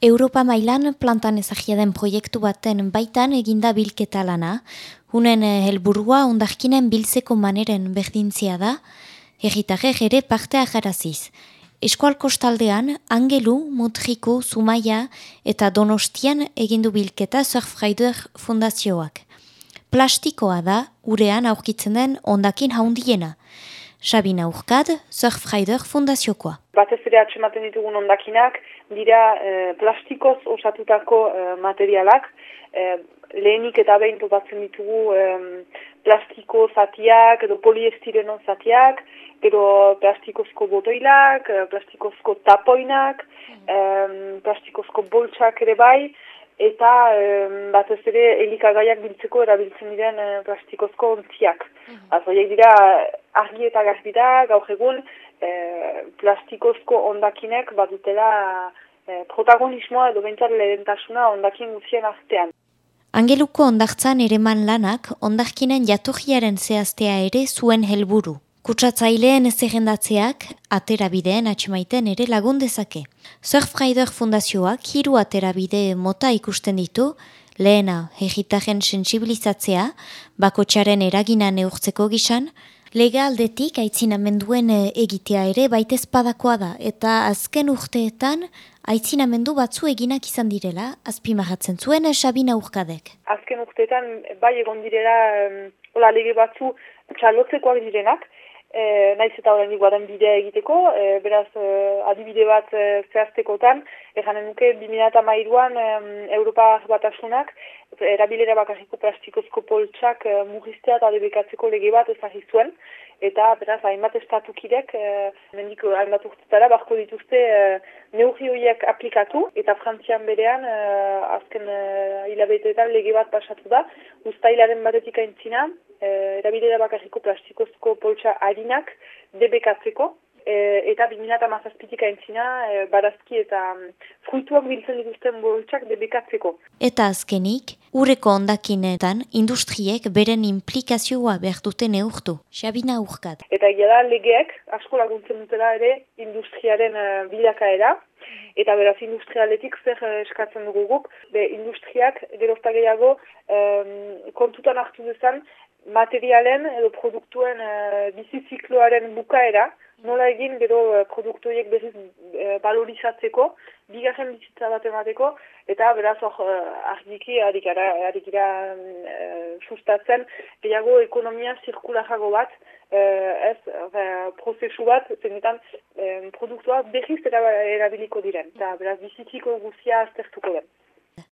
Europa mailan plantan ezagia den proiektu baten baitan eginda bilketa lana, hunen eh, helburua ondarkinen biltzeko maneren berdintzia da, erritarek ere partea jaraziz. Eskual kostaldean, Angelu, Mutriko, Zumaia eta Donostian egindu bilketa Surfrider Fundazioak. Plastikoa da, urean aurkitzen den ondakin haundiena. Sabina Urkad, Surfrider Fundaziokoa. Batez ere atxematen ditugun ondakinak, dira eh, plastikoz osatutako eh, materialak, eh, lehenik eta behin topatzen ditugu eh, plastiko zatiak edo poliestireno zatiak, edo plastikozko botoilak, plastikozko tapoinak, eh, plastikozko boltsak ere bai, eta um, batez ere elikagaiak biltzeko erabiltzen diren uh, plastikozko ontziak. Mm -hmm. dira argi eta garbi da, gaur egun uh, plastikozko ondakinek bat dutela uh, protagonismoa edo bentsat lehentasuna ondakin guzien artean. Angeluko ondartzan ereman lanak ondakinen jatorriaren zehaztea ere zuen helburu. Kutsatzaileen zerrendatzeak aterabideen atxemaiten ere lagun dezake. Surfrider Fundazioak hiru aterabide mota ikusten ditu, lehena hegitaren sensibilizatzea, bakotxaren eragina neurtzeko gizan, legaldetik aitzinamenduen eh, egitea ere baitez padakoa da, eta azken urteetan aitzinamendu batzu eginak izan direla, azpimarratzen zuen Sabina Urkadek. Azken urteetan bai egon direla, hola lege batzu txalotzekoak direnak, e, naiz eta horrein guaren bidea egiteko, e, beraz e, adibide bat e, zehaztekotan, eganen nuke 2008an e, Europa batasunak, erabilera bakarriko plastikozko poltsak e, mugiztea eta debekatzeko lege bat ezagizuen, eta beraz hainbat estatukidek e, mendiko hainbat urtetara barko dituzte e, neurri horiek aplikatu. Eta frantzian berean e, azken hilabeteetan lege bat pasatu da. Ustailaren batetik aintzina e, erabilera bakarriko plastikozko poltsa harinak debekatzeko e, eta 2008 aintzina e, barazki eta mm, fruituak biltzen dituzten boltsak debekatzeko. Eta azkenik, ureko ondakinetan industriek beren implikazioa behar dute neurtu. Xabina urkat. Eta egia da legeek asko laguntzen dutela ere industriaren uh, bilakaera. Eta beraz industrialetik zer uh, eskatzen dugu guk. Be, industriak gerozta gehiago um, kontutan hartu duzan materialen edo produktuen uh, bizizikloaren bukaera, nola egin gero uh, produktuiek berriz uh, valorizatzeko, bigarren bizitza bat emateko, eta beraz hor uh, argiki harikira uh, sustatzen, gehiago ekonomia zirkulajago bat, uh, ez uh, prozesu bat, zenetan uh, produktua berriz erabiliko diren, eta beraz bizitiko guzia aztertuko den.